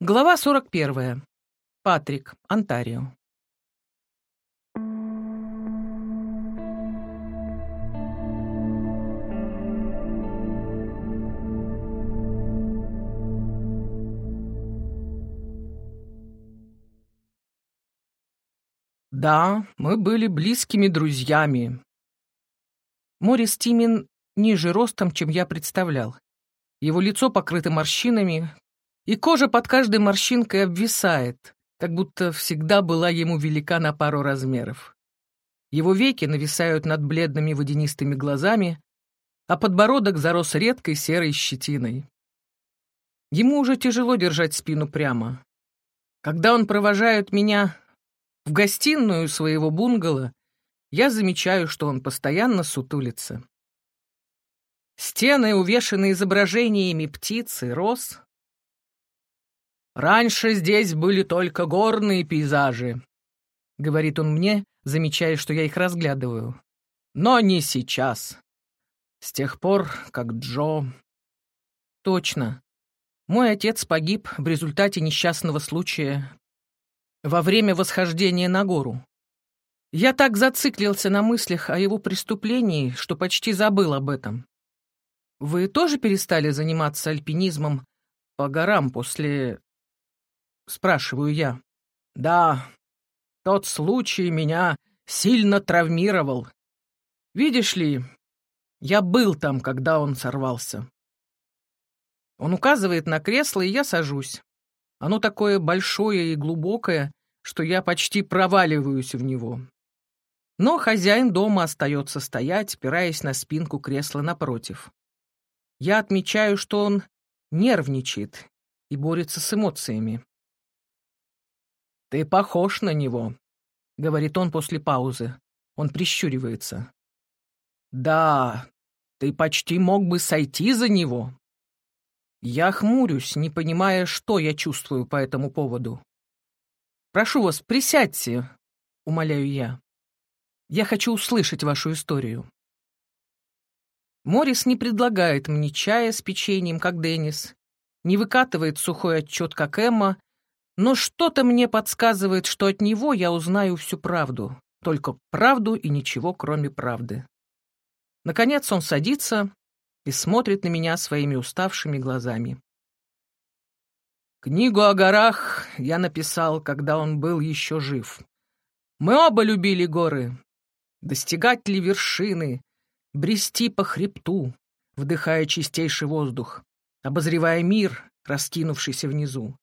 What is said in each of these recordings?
Глава 41. Патрик, Онтарио. Да, мы были близкими друзьями. Морис Тимин ниже ростом, чем я представлял. Его лицо покрыто морщинами, и кожа под каждой морщинкой обвисает, как будто всегда была ему велика на пару размеров. Его веки нависают над бледными водянистыми глазами, а подбородок зарос редкой серой щетиной. Ему уже тяжело держать спину прямо. Когда он провожает меня в гостиную своего бунгало, я замечаю, что он постоянно сутулится. Стены увешаны изображениями птиц и роз, Раньше здесь были только горные пейзажи, — говорит он мне, замечая, что я их разглядываю. Но не сейчас. С тех пор, как Джо... Точно. Мой отец погиб в результате несчастного случая во время восхождения на гору. Я так зациклился на мыслях о его преступлении, что почти забыл об этом. Вы тоже перестали заниматься альпинизмом по горам после — спрашиваю я. «Да, тот случай меня сильно травмировал. Видишь ли, я был там, когда он сорвался». Он указывает на кресло, и я сажусь. Оно такое большое и глубокое, что я почти проваливаюсь в него. Но хозяин дома остается стоять, опираясь на спинку кресла напротив. Я отмечаю, что он нервничает и борется с эмоциями. «Ты похож на него», — говорит он после паузы. Он прищуривается. «Да, ты почти мог бы сойти за него». Я хмурюсь, не понимая, что я чувствую по этому поводу. «Прошу вас, присядьте», — умоляю я. «Я хочу услышать вашу историю». Морис не предлагает мне чая с печеньем, как Деннис, не выкатывает сухой отчет, как Эмма, но что-то мне подсказывает, что от него я узнаю всю правду. Только правду и ничего, кроме правды. Наконец он садится и смотрит на меня своими уставшими глазами. Книгу о горах я написал, когда он был еще жив. Мы оба любили горы. Достигать ли вершины, брести по хребту, вдыхая чистейший воздух, обозревая мир, раскинувшийся внизу.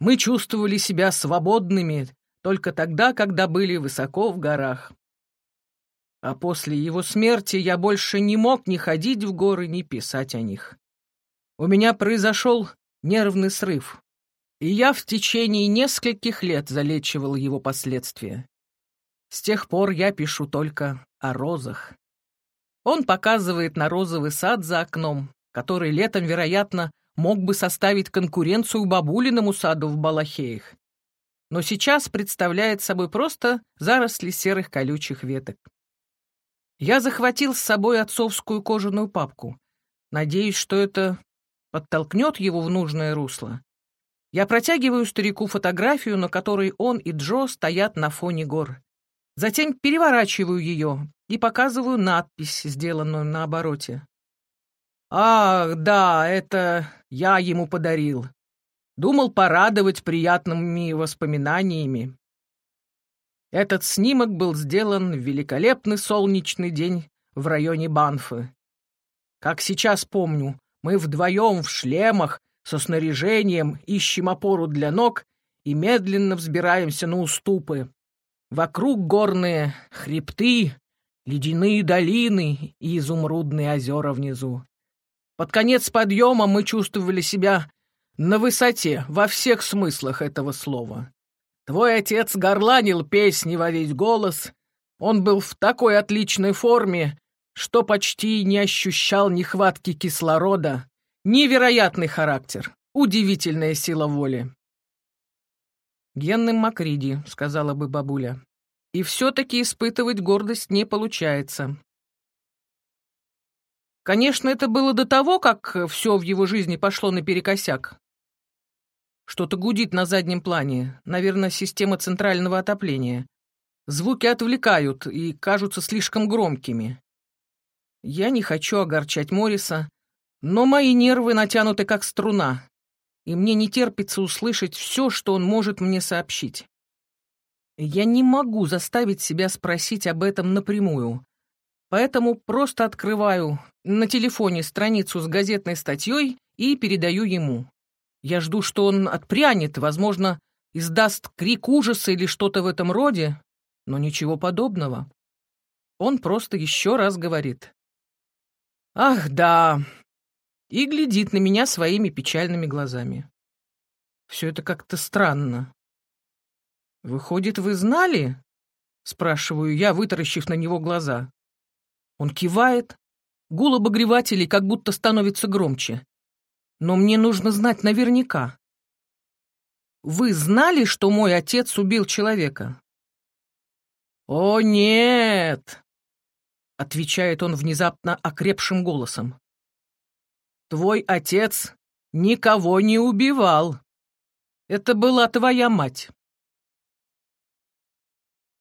Мы чувствовали себя свободными только тогда, когда были высоко в горах. А после его смерти я больше не мог ни ходить в горы, ни писать о них. У меня произошел нервный срыв, и я в течение нескольких лет залечивал его последствия. С тех пор я пишу только о розах. Он показывает на розовый сад за окном, который летом, вероятно, мог бы составить конкуренцию бабулиному саду в Балахеях. Но сейчас представляет собой просто заросли серых колючих веток. Я захватил с собой отцовскую кожаную папку. Надеюсь, что это подтолкнет его в нужное русло. Я протягиваю старику фотографию, на которой он и Джо стоят на фоне гор. Затем переворачиваю ее и показываю надпись, сделанную на обороте. «Ах, да, это я ему подарил. Думал порадовать приятными воспоминаниями. Этот снимок был сделан в великолепный солнечный день в районе Банфы. Как сейчас помню, мы вдвоем в шлемах со снаряжением ищем опору для ног и медленно взбираемся на уступы. Вокруг горные хребты, ледяные долины и изумрудные озера внизу. Под конец подъема мы чувствовали себя на высоте во всех смыслах этого слова. Твой отец горланил песни во весь голос. Он был в такой отличной форме, что почти не ощущал нехватки кислорода. Невероятный характер, удивительная сила воли. «Генным Макриди», — сказала бы бабуля. «И все-таки испытывать гордость не получается. Конечно, это было до того, как все в его жизни пошло наперекосяк. Что-то гудит на заднем плане, наверное, система центрального отопления. Звуки отвлекают и кажутся слишком громкими. Я не хочу огорчать Мориса, но мои нервы натянуты как струна, и мне не терпится услышать все, что он может мне сообщить. Я не могу заставить себя спросить об этом напрямую, поэтому просто открываю на телефоне страницу с газетной статьей и передаю ему. Я жду, что он отпрянет, возможно, издаст крик ужаса или что-то в этом роде, но ничего подобного. Он просто еще раз говорит. «Ах, да, и глядит на меня своими печальными глазами. Все это как-то странно. «Выходит, вы знали?» — спрашиваю я, вытаращив на него глаза. Он кивает. Гул обогревателей как будто становится громче. Но мне нужно знать наверняка. «Вы знали, что мой отец убил человека?» «О, нет!» — отвечает он внезапно окрепшим голосом. Твой отец никого не убивал. Это была твоя мать.